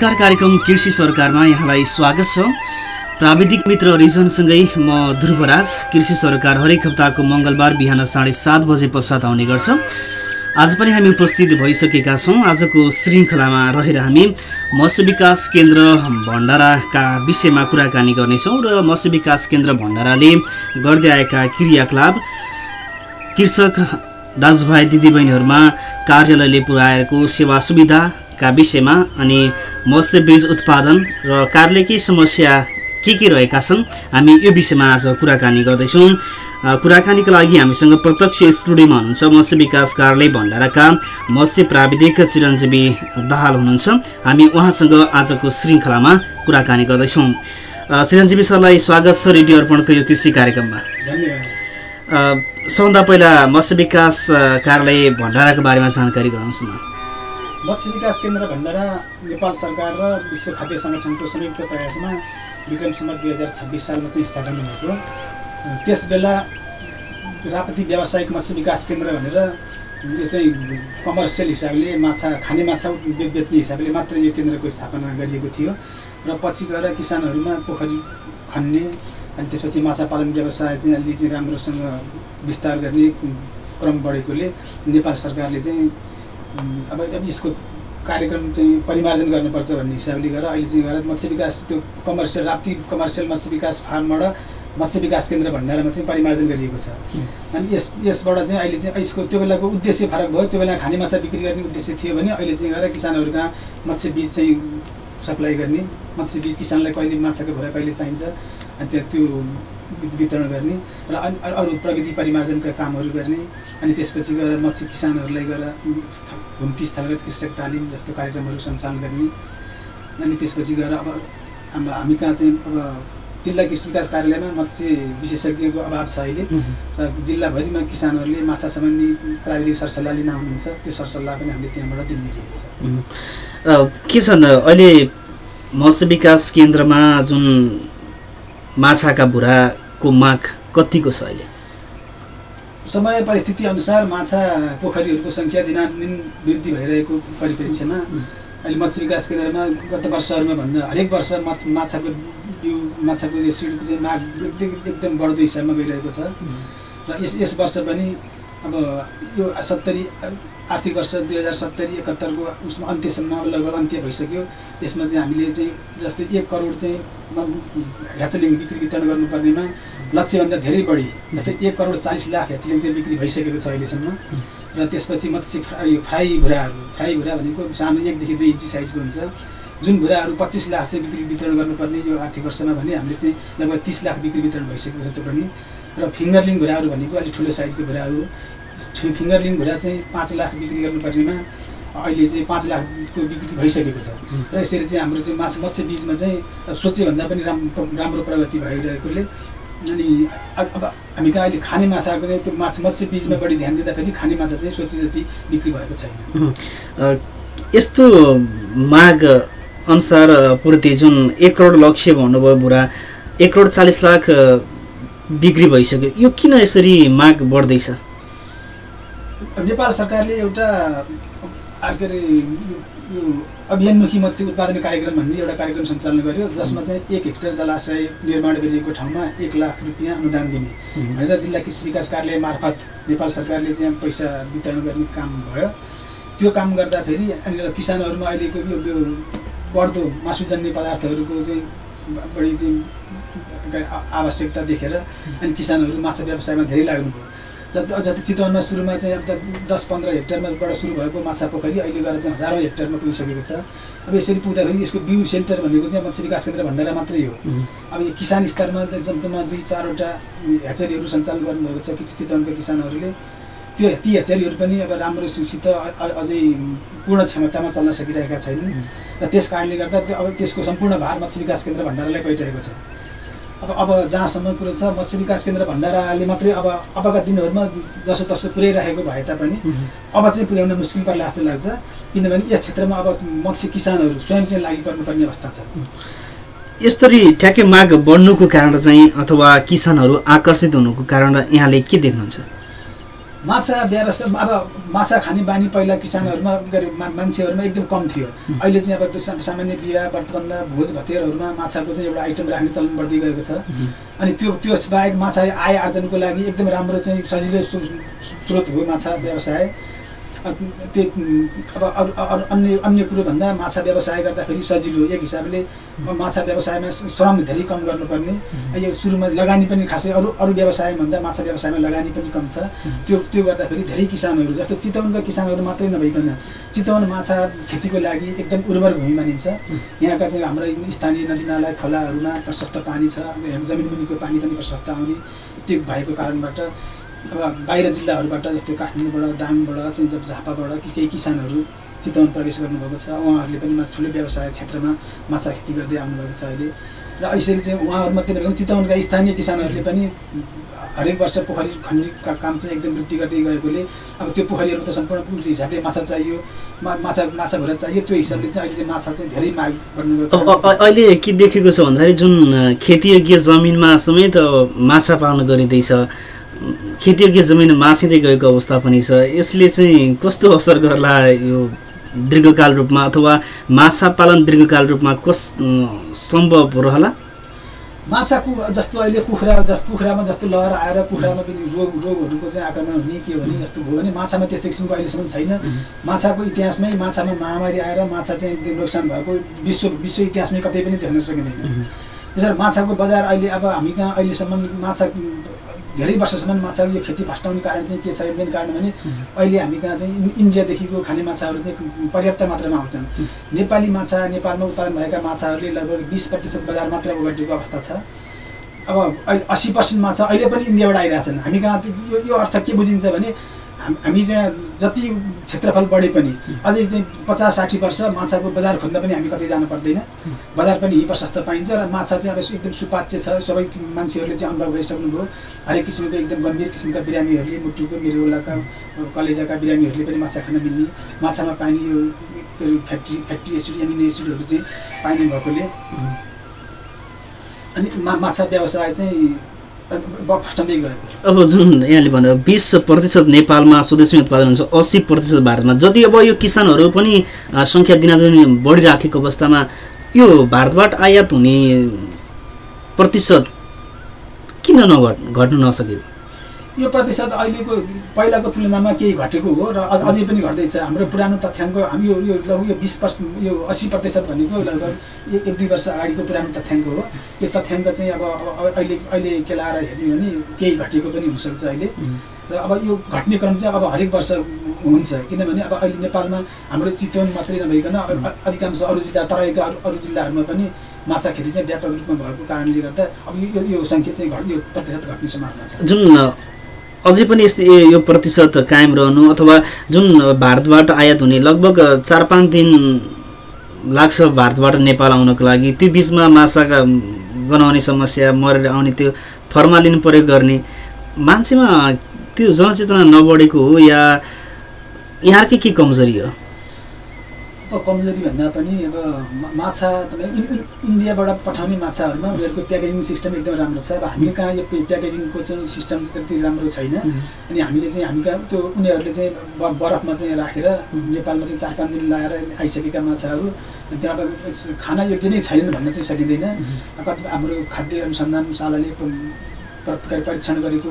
नमस्कार कार्यक्रम कृषि सरकारमा यहाँलाई स्वागत छ। प्राविधिक मित्र रिजनसँगै म ध्रुवराज कृषि सरकार हरेक हप्ताको मङ्गलबार बिहान साढे सात बजे पश्चात आउने गर्छ। आज पनि हामी उपस्थित भइसकेका छौँ। आजको श्रृङ्खलामा रहेर हामी मत्स्य विकास केन्द्र भण्डाराका विषयमा कुराकानी गर्नेछौँ र मत्स्य विकास केन्द्र भण्डाराले गर्दै आएका क्रियाकलाप कृषक दाजुभाइ दिदीबहिनीहरूमा कार्यालयले पुर्याएको सेवा सुविधाका विषयमा अनि मत्स्य बीज उत्पादन र कार्यालयकै समस्या के के रहेका छन् हामी यो विषयमा आज कुराकानी गर्दैछौँ। कुराकानीका लागि हामीसँग प्रत्यक्ष स्टुडियोमा हुनुहुन्छ मत्स्य विकास कार्यालय भण्डाराका मत्स्य प्राविधिक चिरञ्जीवी दाहाल हुनुहुन्छ। हामी उहाँसँग आजको श्रृङ्खलामा कुराकानी गर्दैछौँ। चिरञ्जीवी सरलाई स्वागत छ रेडियो अर्पणको यो कृषि कार्यक्रममा। धन्यवाद। सबभन्दा पहिला मत्स्य विकास कार्यालय भण्डाराको बारेमा जानकारी गराउँछु न। मत्स्य विकास केन्द्र भण्डारा नेपाल सरकार र विश्व खाद्य सङ्गठनको संयुक्त प्रयासमा विक्रम सम्मत दुई हजार छब्बिस सालमा चाहिँ स्थापना भएको त्यस बेला रापती व्यावसायिक मत्स्य विकास केन्द्र भनेर यो चाहिँ कमर्सियल हिसाबले माछा खाने माछा उद्योग बेच्ने हिसाबले मात्र यो केन्द्रको स्थापना गरिएको थियो। र पछि गएर किसानहरूमा पोखरी खन्ने अनि त्यसपछि माछा पालन व्यवसाय चाहिँ अलि चाहिँ राम्रोसँग विस्तार गर्ने क्रम बढेकोले नेपाल सरकारले चाहिँ अब यसको कार्यक्रम चाहिँ परिमार्जन गर्नुपर्छ भन्ने हिसाबले गरेर अहिले चाहिँ गएर मत्स्य विकास त्यो कमर्सियल राप्ती कमर्सियल मत्स्य विकास फार्मबाट मत्स्य विकास केन्द्र भण्डारामा चाहिँ परिमार्जन गरिएको छ। अनि यस यसबाट चाहिँ अहिले चाहिँ यसको त्यो बेलाको उद्देश्य फरक भयो। त्यो बेला खाने माछा बिक्री गर्ने उद्देश्य थियो भने अहिले चाहिँ गएर किसानहरू मत्स्य बीज चाहिँ सप्लाई गर्ने मत्स्य बीज किसानलाई कहिले माछाको भएर कहिले चाहिन्छ अनि त्यहाँ त्यो वितरण गर्ने र अरू प्रविधि परिमार्जनका कामहरू गर्ने अनि त्यसपछि गएर मत्स्य किसानहरूलाई गएर घुम्ती स्थलगत कृषक तालिम जस्तो कार्यक्रमहरू सञ्चालन गर्ने अनि त्यसपछि गएर अब हाम्रो हामी कहाँ चाहिँ अब जिल्ला कृषि विकास कार्यालयमा मत्स्य विशेषज्ञको अभाव छ अहिले र जिल्लाभरिमा किसानहरूले माछा सम्बन्धी प्राविधिक सरसल्लाह लिन आउनुहुन्छ त्यो सरसल्लाह पनि हामीले त्यहाँबाट दिने रहेको छ के छ अहिले मत्स्य विकास केन्द्रमा जुन माछाका भुराको माग कतिको छ अहिले? समय परिस्थिति अनुसार माछा पोखरीहरूको सङ्ख्या दिनादिन वृद्धि भइरहेको परिप्रेक्ष्यमा अहिले मत्स्य विकास केन्द्रमा गत वर्षहरूमा भन्दा हरेक वर्ष माछ माछाको बिउ माछाको यो सिडको चाहिँ माग एकदम एकदम बढ्दो हिसाबमा गइरहेको छ। र यस यस वर्ष पनि अब यो सत्तरी आर्थिक वर्ष दुई हजार सत्तरी एकहत्तरको उसमा अन्त्यसम्म लगभग अन्त्य भइसक्यो। यसमा चाहिँ हामीले चाहिँ जस्तै एक करोड चाहिँ ह्याचलिङ बिक्री वितरण गर्नुपर्नेमा लक्ष्यभन्दा धेरै बढी जस्तै एक करोड चालिस लाख ह्याचलिङ चाहिँ बिक्री भइसकेको छ अहिलेसम्म। र त्यसपछि मत्स्य यो फ्राई भुराहरू फ्राई भुरा भनेको सानो एकदेखि दुई इन्ची साइजको हुन्छ। जुन भुराहरू पच्चिस लाख चाहिँ बिक्री वितरण गर्नुपर्ने यो आर्थिक वर्षमा भने हामीले चाहिँ लगभग तिस लाख बिक्री वितरण भइसकेको छ त्यो पनि। र फिङ्गरलिङ भुराहरू भनेको अलिक ठुलो साइजको भुराहरू फिङ्गरलिङ भुरा चाहिँ पाँच लाख बिक्री गर्नुपर्नेमा अहिले चाहिँ पाँच लाखको बिक्री भइसकेको छ। र यसरी चाहिँ हाम्रो चाहिँ माछा मत्स्य बिजमा चाहिँ सोचेभन्दा पनि राम राम्रो प्रगति भइरहेकोले अनि अब हामी कहाँ अहिले खाने माछाको चाहिँ त्यो माछा मत्स्य बिजमा बढी ध्यान दिँदाखेरि खाने माछा चाहिँ सोचे जति बिक्री भएको छैन। यस्तो माग अनुसार पूर्ति जुन एक करोड लक्ष्य भन्नुभयो बुढा एक करोड चालिस लाख बिक्री भइसक्यो यो किन यसरी माग बढ्दैछ? नेपाल सरकारले एउटा के अरे यो- अभियानमुखी मत्स्य उत्पादन कार्यक्रम भन्ने एउटा कार्यक्रम सञ्चालन गर्यो जसमा चाहिँ एक हेक्टर जलाशय निर्माण गरिएको ठाउँमा एक लाख रुपियाँ अनुदान दिने। भनेर जिल्ला कृषि विकास कार्यालय मार्फत नेपाल सरकारले चाहिँ पैसा वितरण गर्ने काम भयो। त्यो काम गर्दाखेरि अनि किसानहरूमा अहिलेको यो बढ्दो मासुजन्य पदार्थहरूको चाहिँ बढी चाहिँ आवश्यकता देखेर अनि किसानहरू माछा व्यवसायमा धेरै लाग्नुभयो। जति जति चितवनमा सुरुमा चाहिँ अब त दस पन्ध्र हेक्टरमाबाट सुरु भएको माछा पोखरी अहिले गएर चाहिँ हजारौँ हेक्टरमा पुगिसकेको छ। अब यसरी पुग्दाखेरि यसको बिउ सेन्टर भनेको चाहिँ मत्स्य विकास केन्द्र भण्डारा मात्रै हो। अब यो किसान स्तरमा त जम्तोमा दुई चारवटा ह्याचरीहरू सञ्चालन गर्नुभएको छ कि चितवनका किसानहरूले। त्यो ती ह्याचरीहरू पनि अब राम्रोसित अझै पूर्ण क्षमतामा चल्न सकिरहेका छैनन्। र त्यस कारणले गर्दा अब त्यसको सम्पूर्ण भार मत्स्य विकास केन्द्र भण्डारालाई परिरहेको छ। अब अब जहाँसम्म कुरो छ मत्स्य विकास केन्द्र भण्डाराले मात्रै अब अबका दिनहरूमा जसो तसो पुर्याइराखेको भए तापनि अब चाहिँ पुर्याउन मुस्किल पर्ला जस्तो लाग्छ। किनभने यस क्षेत्रमा अब मत्स्य किसानहरू स्वयं चाहिँ लागि पर्नुपर्ने अवस्था छ। यसरी ठ्याक्कै माग बढ्नुको कारण चाहिँ अथवा किसानहरू आकर्षित हुनुको कारण यहाँले के देख्नुहुन्छ? माछा व्यवसाय अब माछा खाने बानी पहिला किसानहरूमा मा- मान्छेहरूमा एकदम कम थियो। अहिले चाहिँ अब सामान्य विवाह व्रतबन्ध भोज भतेरहरूमा माछाको चाहिँ एउटा आइटम राख्ने चलन बढ्दै गएको छ अनि त्यो त्यो बाहेक माछा आय आर्जनको लागि एकदम राम्रो चाहिँ सजिलो स्रो- स्रोत हो माछा व्यवसाय। अब त्यो अब अरू अरू अन्य अन्य कुरोभन्दा माछा व्यवसाय गर्दाखेरि सजिलो एक हिसाबले माछा व्यवसायमा श्रम धेरै कम गर्नुपर्ने। यो सुरुमा लगानी पनि खासै अरू अरू व्यवसायभन्दा माछा व्यवसायमा लगानी पनि कम छ। त्यो त्यो गर्दाखेरि धेरै किसानहरू जस्तो चितवनका किसानहरू मात्रै नभइकन चितवन माछा खेतीको लागि एकदम उर्वर भूमि मानिन्छ। यहाँका चाहिँ हाम्रो स्थानीय नदी नाला खोलाहरूमा प्रशस्त पानी छ जमिन मुनिको पानी पनि प्रशस्त आउने त्यो भएको कारणबाट अब बाहिर जिल्लाहरूबाट जस्तो काठमाडौँबाट दाङबाट चाहिँ झापाबाट केही किसानहरू चितवन प्रवेश गर्नुभएको छ। उहाँहरूले पनि ठुलो व्यवसाय क्षेत्रमा माछा खेती गर्दै आउनुभएको छ अहिले। र यसरी चाहिँ उहाँहरू मात्रै नभएर चितवनका स्थानीय किसानहरूले पनि हरेक वर्ष पोखरी खन्ने का- काम चाहिँ एकदम वृद्धि गर्दै गएकोले अब त्यो पोखरीहरू त सम्पूर्ण पूर्ण हिसाबले माछा चाहियो मा माछा माछा भएर चाहियो त्यो हिसाबले चाहिँ अहिले चाहिँ माछा चाहिँ धेरै माग अ- अहिले के देखेको छ भन्दाखेरि जुन खेतीयोग्य जमिनमा समेत माछा पालन गरिँदैछ खेतीयोग्य जमिन मासिँदै गएको अवस्था पनि छ। यसले चाहिँ कस्तो असर गर्ला यो दीर्घकाल रूपमा अथवा माछा पालन दीर्घकाल रूपमा कस सम्भव रहला? माछा कु जस्तो अहिले कुखुरा जस्तो कुखुरामा जस्तो लहर आएर कुखुरामा पनि रोग रोगहरूको चाहिँ आक्रमण हुने के भने जस्तो भयो भने माछामा त्यस्तो किसिमको अहिलेसम्म छैन। माछाको इतिहासमै माछामा महामारी आएर माछा चाहिँ त्यो नोक्सान भएको विश्व विश्व इतिहासमै कतै पनि देख्न सकिँदैन। त्यसरी माछाको बजार अहिले अब हामी कहाँ अहिलेसम्म माछा धेरै वर्षसम्म माछाको यो खेती भस्टाउने कारण चाहिँ के छ मेन कारण भने अहिले हामी कहाँ चाहिँ इन- इन्डियादेखिको खाने माछाहरू चाहिँ पर्याप्त मात्रामा आउँछन्। नेपाली माछा नेपालमा उत्पादन भएका माछाहरूले लगभग बिस प्रतिशत बजार मात्र ओगटेको अवस्था छ। अब अहिले अस्सी पर्सेन्ट माछा अहिले पनि इन्डियाबाट आइरहेछन्। हामी कहाँ यो अर्थ के बुझिन्छ भने हाम- चाहिँ जति क्षेत्रफल बढे पनि अझै चाहिँ पचास साठी वर्ष माछाको बजार खोज्न पनि हामी कतै जानु पर्दैन। बजार पनि यहीँ प्रशस्त पाइन्छ र माछा चाहिँ अब एकदम सुपाच्य छ। सबै मान्छेहरूले चाहिँ अनुभव गरिसक्नुभयो। हरेक किसिमको एकदम गम्भीर किसिमका बिरामीहरूले मुटुको मृगौलाका कलेजाका बिरामीहरूले पनि माछा खान मिल्ने। माछामा पाइने यो फ्याक्ट्री फ्याक्ट्री एसिड एमिनो एसिडहरू चाहिँ पाइने भएकोले। अनि मा माछा व्यवसाय चाहिँ अब जुन यहाँले भन्यो बिस प्रतिशत नेपालमा स्वदेशी उत्पादन हुन्छ अस्सी प्रतिशत भारतमा। जति अब यो किसानहरू पनि सङ्ख्या दिनादिन बढिराखेको अवस्थामा यो भारतबाट आयात हुने प्रतिशत किन नघट घट्नु नसक्यो? यो प्रतिशत अहिलेको पहिलाको तुलनामा केही घटेको हो र अझ- पनि घट्दैछ। हाम्रो पुरानो तथ्याङ्क हामी यो यो लगभग यो बिस पर्सेन्ट यो अस्सी प्रतिशत भनेको लगभग एक दुई वर्ष अगाडिको पुरानो तथ्याङ्क हो। यो तथ्याङ्क चाहिँ अब अहिले अहिले केलाएर हेर्ने हो भने केही घटेको पनि हुनसक्छ अहिले। र अब यो घट्ने क्रम चाहिँ अब हरेक वर्ष हुन्छ। किनभने अब अहिले नेपालमा हाम्रो चितवन मात्रै नभइकन अधिकांश अरू जिल्ला तराईका अरू अरू जिल्लाहरूमा पनि माछा खेती चाहिँ व्यापक रूपमा भएको कारणले गर्दा अब यो यो सङ्ख्या चाहिँ घट यो प्रतिशत घट्ने सम्भावना छ। जुन अझै पनि यस्तै यो प्रतिशत कायम रहनु अथवा जुन भारतबाट आयात हुने लगभग चार पाँच दिन लाग्छ भारतबाट नेपाल आउनको लागि। त्यो बिचमा माछाका गनाउने समस्या मरेर आउने त्यो फर्मालिन प्रयोग गर्ने। मान्छेमा त्यो जनचेतना नबढेको हो या यहाँकै के कमजोरी हो? कमजोरी भन्दा पनि अब माछा तपाईँ इन्- इन्- इन्डियाबाट पठाउने माछाहरूमा उनीहरूको प्याकेजिङ सिस्टम एकदम राम्रो छ। अब हामी कहाँ यो प्याकेजिङको चाहिँ सिस्टम त्यति राम्रो छैन। अनि हामीले चाहिँ हामी कहाँ त्यो उनीहरूले चाहिँ बरफमा चाहिँ राखेर नेपालमा चाहिँ चार पाँच दिन लगाएर आइसकेका माछाहरू त्यहाँ अब खाना योग्य नै छैनन् भन्न चाहिँ सकिँदैन। कति हाम्रो खाद्य अनुसन्धानशालाले प- प- परीक्षण गरेको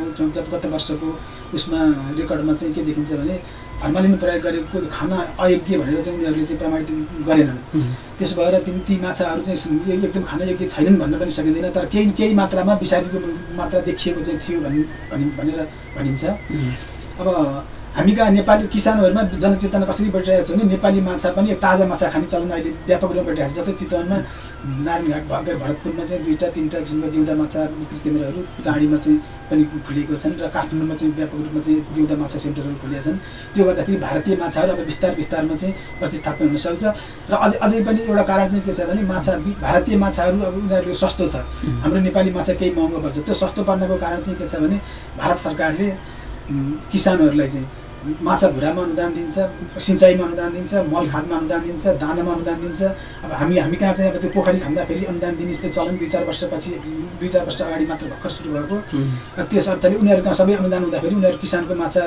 गत वर्षको उसमा रेकर्डमा चाहिँ के देखिन्छ भने फर्मालिन प्रयोग गरेको खाना अयोग्य भनेर चाहिँ उनीहरूले चाहिँ प्रमाणित गरेनन्। त्यसो भएर ती ती माछाहरू चाहिँ यो एकदम खान योग्य छैनन् भन्न पनि सकिँदैन तर केही केही मात्रामा विषादीको मात्रा देखिएको चाहिँ थियो भनि- भनेर भनिन्छ। अब हामी कहाँ नेपाली किसानहरूमा जनचेतना कसरी बढिरहेको छ भने नेपाली माछा पनि ताजा माछा खाने चलन अहिले व्यापक रूपमा बढिरहेको छ। जस्तै चितवनमा नारायणघाट भगर भरतपुरमा चाहिँ दुईवटा तिनवटा किसिमको जिउँदा माछा बिक्री केन्द्रहरू टाढीमा चाहिँ पनि खुलेको छन् र काठमाडौँमा चाहिँ व्यापक रूपमा चाहिँ जिउँदा माछा सेन्टरहरू खुलेका छन्। त्यो गर्दाखेरि भारतीय माछाहरू अब बिस्तार बिस्तारमा चाहिँ प्रतिस्थापन हुन सक्छ र अझै अझै पनि एउटा कारण चाहिँ के छ भने माछा भारतीय माछाहरू अब उनीहरू सस्तो छ। हाम्रो नेपाली माछा केही महँगो पर्छ। त्यो सस्तो पर्नको कारण चाहिँ के छ भने भारत सरकारले किसानहरूलाई चाहिँ माछा भुरामा अनुदान दिन्छ सिँचाइमा अनुदान दिन्छ मल खादमा अनुदान दिन्छ दानामा अनुदान दिन्छ। अब हामी हामी कहाँ चाहिँ अब त्यो पोखरी खन्दाखेरि अनुदान दिने चाहिँ चलन दुई चार वर्षपछि दुई चार वर्ष अगाडि मात्र भर्खर सुरु भएको। र त्यस अर्थले उनीहरू कहाँ सबै अनुदान हुँदाखेरि उनीहरू किसानको माछा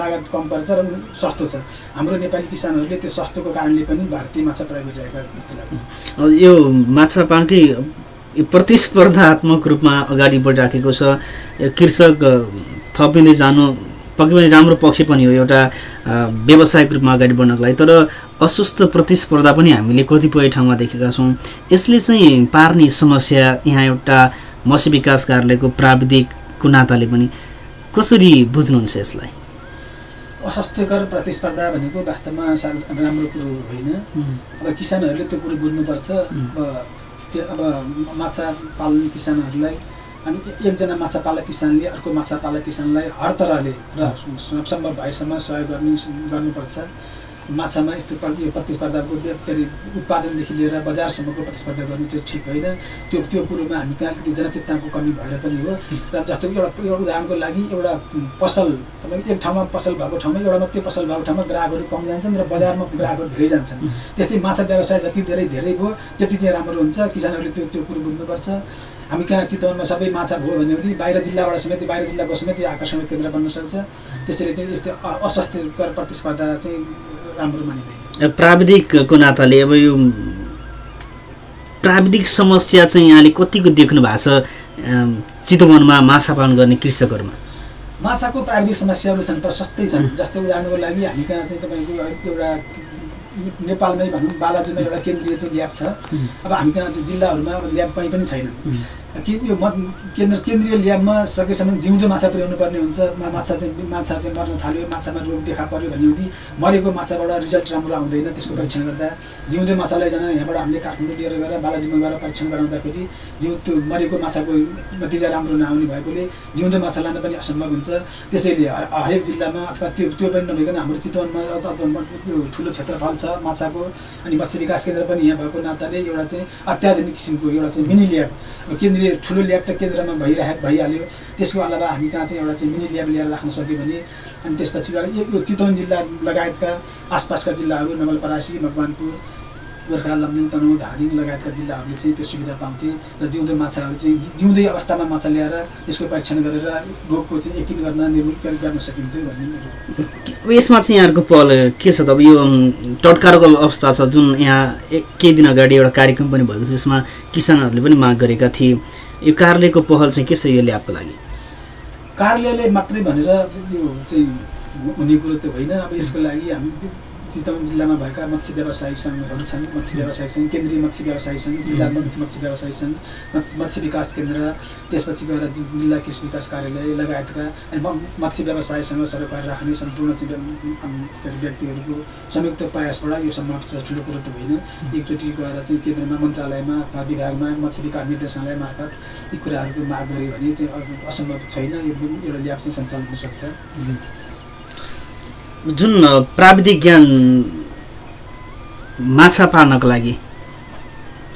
लागत कम पर्छ र सस्तो छ। हाम्रो नेपाली किसानहरूले त्यो सस्तोको कारणले पनि भारतीय माछा प्रयोग गरिरहेका जस्तो लाग्छ। यो माछा पालनकै यो प्रतिस्पर्धात्मक रूपमा अगाडि बढिराखेको छ। यो कृषक थपिँदै जानु पक्कै पनि राम्रो पक्ष पनि हो एउटा व्यावसायिक रूपमा अगाडि बढ्नको लागि। तर अस्वस्थ प्रतिस्पर्धा पनि हामीले कतिपय ठाउँमा देखेका छौँ। यसले चाहिँ पार्ने समस्या यहाँ एउटा मत्स्य विकास कार्यालयको प्राविधिकको नाताले पनि कसरी बुझ्नुहुन्छ यसलाई? अस्वास्थ्यकर प्रतिस्पर्धा भनेको वास्तवमा राम्रो कुरो होइन। अब किसानहरूले त्यो कुरो बुझ्नुपर्छ। अब त्यो अब माछा पाल्ने किसानहरूलाई अनि एकजना माछा पालक किसानले अर्को माछा पालक किसानलाई हर तरहले र सम्भव भएसम्म सहयोग गर्ने गर्नुपर्छ। माछामा यस्तो यो प्रतिस्पर्धाको के अरे उत्पादनदेखि लिएर बजारसम्मको प्रतिस्पर्धा गर्नु चाहिँ ठिक होइन। त्यो त्यो कुरोमा हामी कहाँ अलिकति जनचेतनाको कमी भएर पनि हो। र जस्तो कि एउटा एउटा उदाहरणको लागि एउटा पसल तपाईँको एक ठाउँमा पसल भएको ठाउँमा एउटा मात्रै पसल भएको ठाउँमा ग्राहकहरू कम जान्छन् र बजारमा ग्राहकहरू धेरै जान्छन्। त्यस्तै माछा व्यवसाय जति धेरै धेरै भयो त्यति चाहिँ राम्रो हुन्छ। किसानहरूले त्यो त्यो कुरो बुझ्नुपर्छ। हामी कहाँ चितवनमा सबै माछा भयो भने पनि बाहिर जिल्लाबाट समेत बाहिर जिल्लाको समेत यो आकर्षणको केन्द्र बन्न सक्छ। त्यसरी चाहिँ यस्तो अस्वास्थ्यकर प्रतिस्पर्धा चाहिँ राम्रो मानिँदैन। प्राविधिकको नाताले अब यो प्राविधिक समस्या चाहिँ यहाँले कतिको देख्नु भएको छ चितवनमा माछा पालन गर्ने कृषकहरूमा? माछाको प्राविधिक समस्याहरू छन् प्रशस्तै छन्। जस्तै उदाहरणको लागि हामी कहाँ चाहिँ तपाईँको एउटा नेपालमै भनौँ बालाजुमा एउटा केन्द्रीय चाहिँ ल्याब छ। अब हामी कहाँ चाहिँ जिल्लाहरूमा ल्याब कहीँ पनि छैन। यो म केन्द्र केन्द्रीय ल्याबमा सकेसम्म जिउँदो माछा पुर्याउनु पर्ने हुन्छ। माछा चाहिँ माछा चाहिँ मर्न थाल्यो माछामा रोग देखा पर्यो भने हुँदी मरेको माछाबाट रिजल्ट राम्रो आउँदैन। त्यसको परीक्षण गर्दा जिउँदो माछा लैजान यहाँबाट हामीले काठमाडौँ लिएर गएर बालाजीमा गएर परीक्षण गराउँदाखेरि जिउ त्यो मरेको माछाको नतिजा राम्रो नआउने भएकोले जिउँदो माछा लान पनि असम्भव हुन्छ। त्यसैले हरेक जिल्लामा अथवा त्यो त्यो पनि नभइकन हाम्रो चितवनमा अथवा त्यो ठुलो क्षेत्रफल छ माछाको अनि मत्स्य विकास केन्द्र पनि यहाँ भएको नाताले एउटा चाहिँ अत्याधुनिक किसिमको एउटा चाहिँ मिनी ल्याब अब केन्द्रीय ठुलो ल्याब त केन्द्रमा भइरहेको भइहाल्यो। त्यसको अलावा हामी कहाँ चाहिँ एउटा चाहिँ मिनी ल्याब ल्याएर राख्न सक्यो भने अनि त्यसपछि गएर यो चितवन जिल्ला लगायतका आसपासका जिल्लाहरू नवलपरासी मकवानपुर गोर्खा लमलिङ तनहुँ धादिङ लगायतका जिल्लाहरूले चाहिँ त्यो सुविधा पाउँथे र जिउँदो माछाहरू चाहिँ जिउँदै अवस्थामा माछा ल्याएर त्यसको परीक्षण गरेर रोगको चाहिँ यकिन गर्न निर्मूल गर्न सकिन्छ भन्ने यसमा चाहिँ यहाँहरूको पहल के छ त? अब यो टटकारको अवस्था छ जुन यहाँ केही दिन अगाडि एउटा कार्यक्रम पनि भएको थियो जसमा किसानहरूले पनि माग गरेका थिए। यो कार्यालयको पहल चाहिँ के छ यो ल्याबको लागि? कार्यालयले मात्रै भनेर यो चाहिँ हुने कुरो त होइन। अब यसको लागि हामी चितवन जिल्लामा भएका मत्स्य व्यवसायी सङ्घहरू छन् मत्स्य व्यवसायी सङ्घ केन्द्रीय मत्स्य व्यवसायी सङ्घ जिल्ला मत्स्य मत्स्य व्यवसायी सङ्घ मत्स्य विकास केन्द्र त्यसपछि गएर जिल्ला कृषि विकास कार्यालय लगायतका मत्स्य व्यवसायसँग सरोकार राख्ने सम्पूर्ण व्यक्तिहरूको संयुक्त प्रयासबाट यो सम्भव छ ठुलो कुरो त होइन। एकचोटि गएर चाहिँ केन्द्रमा मन्त्रालयमा अथवा विभागमा मत्स्य विकास निर्देशालय मार्फत यी कुराहरूको माग गऱ्यो भने चाहिँ असम्भव छैन। यो एउटा ल्याब चाहिँ सञ्चालन हुनसक्छ जुन प्राविधिक ज्ञान माछा पाल्नको लागि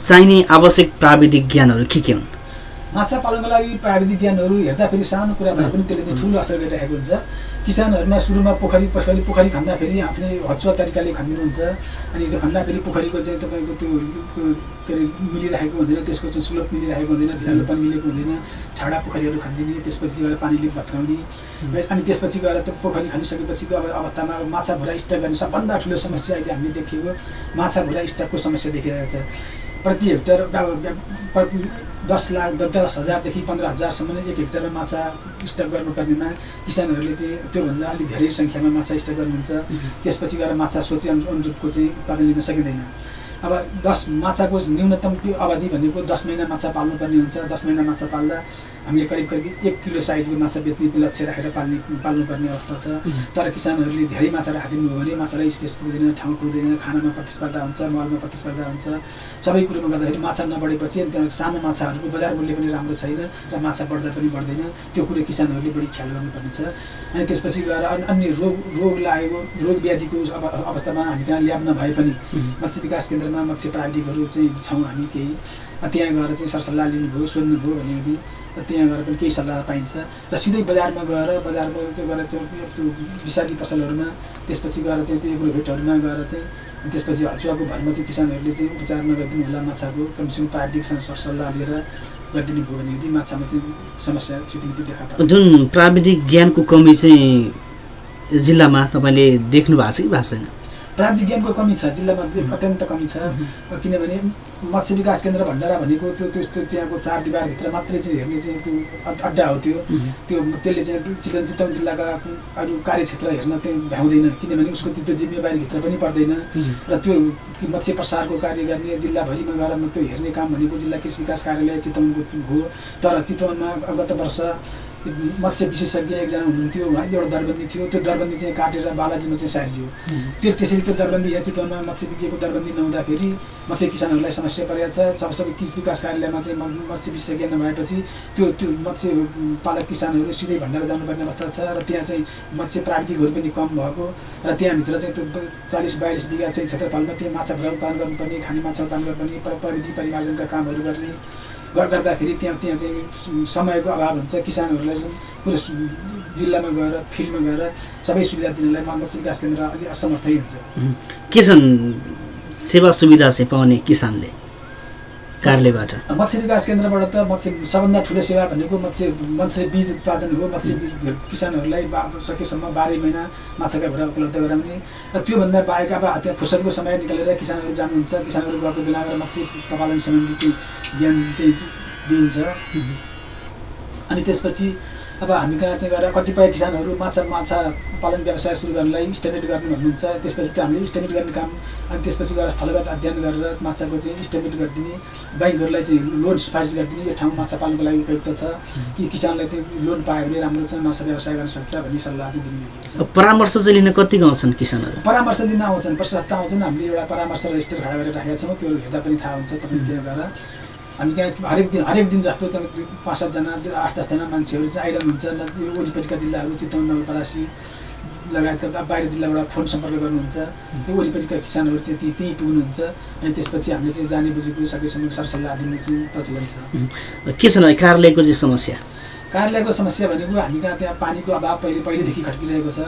चाहिने आवश्यक प्राविधिक ज्ञानहरू के के हुन्? माछा पालनको लागि प्राविधिक ज्ञानहरू हेर्दाखेरि सानो कुरा भए पनि त्यसले चाहिँ ठुलो असर गरिरहेको हुन्छ। किसानहरूमा सुरुमा पोखरी पसरी पोखरी खन्दाखेरि आफ्नै हचुवा तरिकाले खनिदिनुहुन्छ। अनि त्यो खन्दाखेरि पोखरीको चाहिँ तपाईँको त्यो के अरे मिलिरहेको हुँदैन त्यसको चाहिँ सुलभ मिलिरहेको हुँदैन ध्यालोपन मिलेको हुँदैन। ठाडा पोखरीहरू खनिदिने त्यसपछि गएर पानीले भत्काउने। अनि त्यसपछि गएर त्यो पोखरी खनिसकेपछिको अब अवस्थामा अब माछा भुरा स्टक गर्ने सबभन्दा ठुलो समस्या अहिले हामीले देखेको माछा भुरा स्टकको समस्या देखिरहेको छ। प्रति हेक्टर दस लाख दस हजारदेखि पन्ध्र हजारसम्म एक हेक्टरमा माछा स्टक गर्नुपर्नेमा किसानहरूले चाहिँ त्योभन्दा अलिक धेरै सङ्ख्यामा माछा स्टक गर्नुहुन्छ। त्यसपछि गएर माछा सोचे अनु- अनुरूपको चाहिँ उत्पादन लिन सकिँदैन। अब दस माछाको न्यूनतम त्यो अवधि भनेको दस महिना माछा पाल्नुपर्ने हुन्छ। दस महिना माछा पाल्दा हामीले करिब करिब एक किलो साइजको माछा बेच्ने लक्ष्य राखेर पाल्ने पाल्नुपर्ने अवस्था छ। तर किसानहरूले धेरै माछा राखिदिनु हो भने माछालाई स्पेस पुग्दैन ठाउँ पुग्दैन खानामा प्रतिस्पर्धा हुन्छ मलमा प्रतिस्पर्धा हुन्छ। सबै कुरोमा गर्दाखेरि माछा नबढेपछि अनि त्यहाँ सानो माछाहरूको बजार मूल्य पनि राम्रो छैन र माछा बढ्दा पनि बढ्दैन। त्यो कुरो किसानहरूले बढी ख्याल गर्नुपर्ने छ। अनि त्यसपछि गएर अन- अन्य रोग रोग लागेको रोग व्याधिको अब अवस्थामा हामी कहाँ ल्याब नभए पनि मत्स्य विकास केन्द्रमा मत्स्य प्राविधिकहरू चाहिँ छौँ हामी केही। त्यहाँ गएर चाहिँ सरसल्लाह लिनुभयो सोध्नुभयो भने यदि त्यहाँ गएर पनि केही सल्लाह पाइन्छ। र सिधै बजारमा गएर बजारमा चाहिँ गएर त्यो त्यो विषादी पसलहरूमा त्यसपछि गएर चाहिँ त्यो एग्रोभेटहरूमा गएर चाहिँ त्यसपछि हचुवाको भरमा चाहिँ किसानहरूले चाहिँ उपचार नगरिदिनु होला माछाको कमसेकम प्राविधिक सर- सल्लाह लिएर गरिदिनु भयो भने यदि माछामा चाहिँ समस्या देखा पर्छ जुन प्राविधिक ज्ञानको कमी चाहिँ जिल्लामा तपाईँले देख्नु भएको छ कि भएको छैन? प्राविधिक ज्ञानको कमी छ जिल्लामा त्यो अत्यन्त कमी छ। किनभने मत्स्य विकास केन्द्र भण्डारा भनेको त्यो त्यस्तो त्यहाँको चार दिवारभित्र मात्रै चाहिँ हेर्ने चाहिँ त्यो अड- अड्डा हो त्यो। त्यो त्यसले चाहिँ चितवन चितवन जिल्लाका अरू कार्यक्षेत्र हेर्न चाहिँ भ्याउँदैन किनभने उसको त्यो जिम्मेवारीभित्र पनि पर्दैन। र त्यो मत्स्य प्रसारको कार्य गर्ने जिल्लाभरिमा गएर त्यो हेर्ने काम भनेको जिल्ला कृषि विकास कार्यालय चितवनको हो। तर चितवनमा गत वर्ष मत्स्य विशेषज्ञ एकजना हुनुहुन्थ्यो उहाँ एउटा दरबन्दी थियो। त्यो दरबन्दी चाहिँ काटेर बालाजीमा चाहिँ सारियो। त्यो त्यसरी त्यो दरबन्दी यहाँ चितवनमा मत्स्य विज्ञको दरबन्दी नहुँदाखेरि मत्स्य किसानहरूलाई समस्या परेको छ। सब सबै कृषि विकास कार्यालयमा चाहिँ मत्स्य विशेषज्ञ नभएपछि त्यो त्यो मत्स्य पालक किसानहरू सिधै भण्डारा जानुपर्ने अवस्था छ र त्यहाँ चाहिँ मत्स्य प्राविधिकहरू पनि कम भएको र त्यहाँभित्र चाहिँ त्यो चालिस बयालिस बिघा चाहिँ क्षेत्रफलमा त्यहाँ माछा उत्पादन गर्नुपर्ने खाने माछा उत्पादन गर्नुपर्ने प्र- प्रविधि परिमार्जनका कामहरू गर्ने गर- गर्दाखेरि त्यहाँ त्यहाँ चाहिँ समयको अभाव हुन्छ। किसानहरूलाई पुरै जिल्लामा गएर फिल्डमा गएर सबै सुविधा दिनलाई मत्स्य विकास केन्द्र अलिक असमर्थै हुन्छ। के छन् सेवा सुविधा चाहिँ पाउने किसानले? कार्यालयबाट मत्स्य विकास केन्द्रबाट त मत्स्य सबभन्दा ठुलो सेवा भनेको मत्स्य मत्स्य बीज उत्पादन हो मत्स्य बीज किसानहरूलाई बा सकेसम्म बाह्रै महिना माछाका घोडा उपलब्ध गराउने र त्योभन्दा बाहेक अब त्यहाँ फुर्सदको समय निकालेर किसानहरू जानुहुन्छ। किसानहरू गएको बेलामा मत्स्य पालन सम्बन्धी चाहिँ ज्ञान चाहिँ दिइन्छ। अनि त्यसपछि अब हामी कहाँ चाहिँ गएर कतिपय किसानहरू माछा माछा पालन व्यवसाय सुरु गर्नलाई इस्टिमेट गर्ने भन्नुहुन्छ। त्यसपछि त्यो हामीले इस्टिमेट गर्ने काम अनि त्यसपछि गएर स्थलगत अध्ययन गरेर माछाको चाहिँ इस्टिमेट गरिदिने बैङ्कहरूलाई चाहिँ लोन सिफारिस गरिदिने यो ठाउँ माछा पालनको लागि उपयुक्त छ। कि किसानलाई चाहिँ लोन पायो भने राम्रो चाहिँ माछा व्यवसाय गर्न सक्छ भन्ने सल्लाह चाहिँ दिने परामर्श चाहिँ लिन कति गाउँछन् किसानहरू? परामर्श दिन आउँछन् प्रशस्त आउँछन्। हामीले एउटा परामर्श रजिस्टर खडा गरेर राखेका छौँ। त्यो हेर्दा पनि थाहा हुन्छ तपाईँ त्यहाँ गएर। हामी त्यहाँ हरेक दिन हरेक दिन जस्तो पाँच सातजना आठ दसजना मान्छेहरू चाहिँ आइरहनुहुन्छ त्यो वरिपरिका जिल्लाहरू चितवन नवलपरासी लगायतका बाहिर जिल्लाबाट फोन सम्पर्क गर्नुहुन्छ। त्यो वरिपरिका किसानहरू चाहिँ त्यहीँ त्यहीँ पुग्नुहुन्छ अनि त्यसपछि हामीले चाहिँ जाने बुझेको सकेसम्म सरसल्लाह दिने चाहिँ प्रचलन छ। के अहिले कार्यालयको चाहिँ समस्या? कार्यालयको समस्या भनेको हामी कहाँ त्यहाँ पानीको अभाव पहिले पहिलेदेखि खड्किरहेको छ।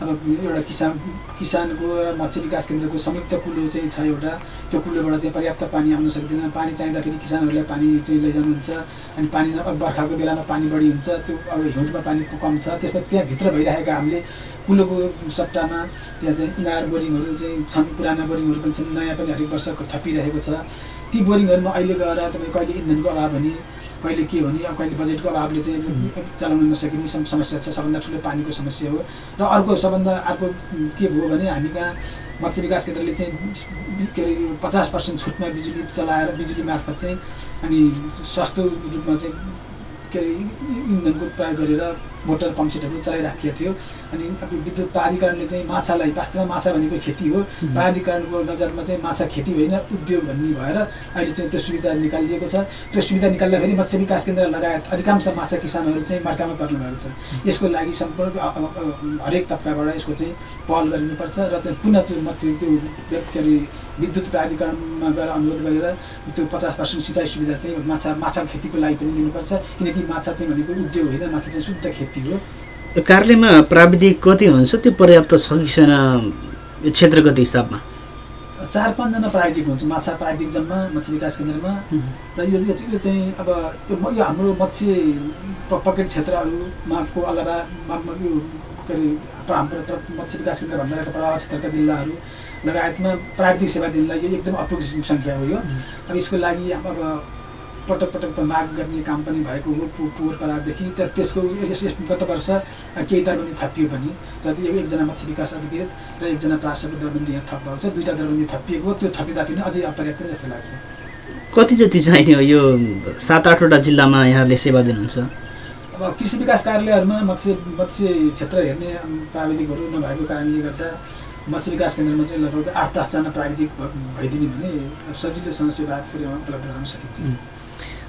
अब एउटा किसान किसानको र मत्स्य विकास केन्द्रको संयुक्त कुलो चाहिँ छ एउटा। त्यो कुलोबाट चाहिँ पर्याप्त पानी आउन सक्दैन। पानी चाहिँदाखेरि किसानहरूलाई पानी चाहिँ लैजानुहुन्छ। अनि पानी न- बर्खाको बेलामा पानी बढी हुन्छ। त्यो अब हिउँदमा पानी कम छ। त्यसपछि त्यहाँभित्र भइरहेका हामीले कुलोको सट्टामा त्यहाँ चाहिँ इनार बोरिङहरू चाहिँ छन्। पुराना बोरिङहरू पनि छन्। नयाँ पनि हरेक वर्ष थपिरहेको छ। ती बोरिङहरूमा अहिले गएर तपाईँ कहिले इन्धनको अभाव भने कहिले के भने अब कहिले बजेटको अभावले चाहिँ चलाउन नसकिने सम- समस्या छ सबभन्दा ठुलो पानीको समस्या हो। र अर्को सबभन्दा अर्को के भयो भने हामी कहाँ मत्स्य विकास केन्द्रले चाहिँ के अरे पचास पर्सेन्ट छुटमा बिजुली चलाएर बिजुली मार्फत चाहिँ अनि सस्तो रूपमा चाहिँ के अरे इन्धनको प्रयोग गरेर मोटर पम्पसेटहरू चलाइराखेको थियो। अनि अब विद्युत प्राधिकरणले चाहिँ माछालाई वास्तवमा माछा भनेको खेती हो। प्राधिकरणको नजरमा चाहिँ माछा खेती होइन उद्योग भन्ने भएर अहिले चाहिँ त्यो सुविधा निकालिदिएको छ। त्यो सुविधा निकाल्दाखेरि मत्स्य विकास केन्द्र लगायत अधिकांश माछा किसानहरू चाहिँ मार्कामा पर्नु भएको छ यसको लागि सम्पूर्ण हरेक तबकाबाट यसको चाहिँ पहल गरिनुपर्छ र चाहिँ पुनः त्यो मत्स्य त्यो के अरे विद्युत प्राधिकरणमा गएर अनुरोध गरेर त्यो पचास पर्सेन्ट सिँचाइ सुविधा चाहिँ माछा माछा खेतीको लागि पनि लिनुपर्छ। किनकि माछा चाहिँ भनेको उद्योग होइन माछा चाहिँ शुद्ध खेती हो कार्यालयमा प्राविधिक कति हुनुहुन्छ? त्यो पर्याप्त छ कि छैन क्षेत्रगत हिसाबमा? चार पाँचजना प्राविधिक हुन्छ माछा प्राविधिक जम्मा मत्स्य विकास केन्द्रमा। र यो यो चाहिँ- अब यो हाम्रो मत्स्य पकेट क्षेत्रहरूमा को अलावा यो के अरे प्र- हाम्रो मत्स्य विकास केन्द्र भण्डारका प्रभाव क्षेत्रका जिल्लाहरू। लगायतमा प्राविधिक सेवा दिनलाई यो एकदम अपुग सङ्ख्या हो यो। अब यसको लागि अब पटक पटक माग गर्ने काम पनि भएको हो पो पोहोर परारदेखि त त्यसको यस गत वर्ष केही दरबन्दी थपियो पनि। र त्यो एकजना मत्स्य विकास अधिकृत र एकजना प्रासको दरबन्दी यहाँ थप भएको छ। दुईवटा दरबन्दी थपिएको हो। त्यो थपिँदा पनि अझै अपर्याप्त नै जस्तो लाग्छ। कति जति चाहिने हो यो सात आठवटा जिल्लामा यहाँहरूले सेवा दिनुहुन्छ? अब कृषि विकास कार्यालयहरूमा मत्स्य मत्स्य क्षेत्र हेर्ने प्राविधिकहरू नभएको कारणले गर्दा मत्स्य विकास केन्द्रमा चाहिँ लगभग आठ दसजना प्राविधिक भइदिने भने सजिलोसँग सेवा पुर्याउन उपलब्ध गराउन सकिन्छ।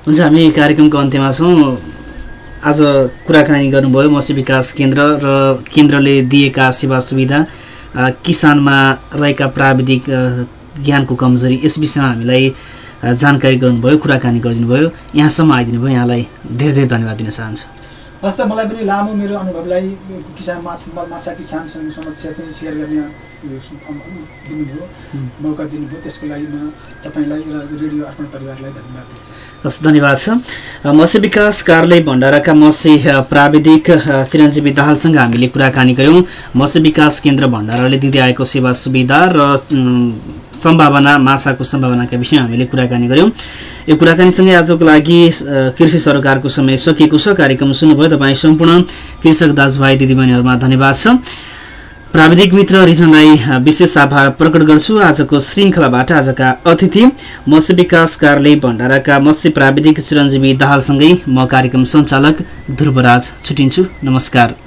हुन्छ हामी कार्यक्रमको अन्त्यमा छौँ। आज कुराकानी गर्नुभयो मत्स्य विकास केन्द्र र केन्द्रले दिएका सेवा सुविधा किसानमा रहेका प्राविधिक ज्ञानको कमजोरी यस विषयमा हामीलाई जानकारी गराउनुभयो कुराकानी गरिदिनु भयो यहाँसम्म आइदिनु भयो यहाँलाई धेरै धेरै धन्यवाद दिन चाहन्छु। हस् त मलाई पनि लामो मेरो अनुभवलाई किसान माछा माछा किसान सङ्घ समस्या चाहिँ सेयर गर्ने दिनुभयो मौका दिनुभयो। त्यसको लागि म तपाईँलाई र रेडियो अर्पण परिवारलाई धन्यवाद दिन्छु। हस् धन्यवाद छ। मत्स्य विकास कार्यालय भण्डाराका मत्स्य प्राविधिक चिरञ्जीवी दाहालसँग हामीले कुराकानी गऱ्यौँ मत्स्य विकास केन्द्र भण्डाराले दिँदै आएको सेवा सुविधा र सम्भावना माछाको सम्भावनाका विषयमा हामीले कुराकानी गऱ्यौँ। यो कुराकानीसँगै आजको लागि कृषि सरकारको समय सकिएको छ। कार्यक्रम सुन्नुभयो। तपाईँ सम्पूर्ण कृषक दाजुभाइ दिदीबहिनीहरूमा धन्यवाद छ। प्राविधिक मित्र रिजनलाई विशेष आभार प्रकट गर्छु। आजको श्रृङ्खलाबाट आजका अतिथि मत्स्य विकास कार्यालय भण्डाराका मत्स्य प्राविधिक चिरञ्जीवी दाहालसँगै म कार्यक्रम सञ्चालक ध्रुवराज छुटिन्छु। नमस्कार।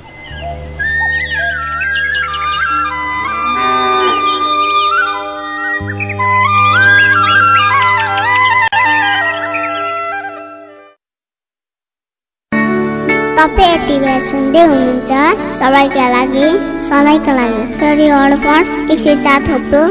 यति बेला सुन्दै हुनुहुन्छ सबैका लागि सधैँका लागि अर्पण एक सय चार थोप्रो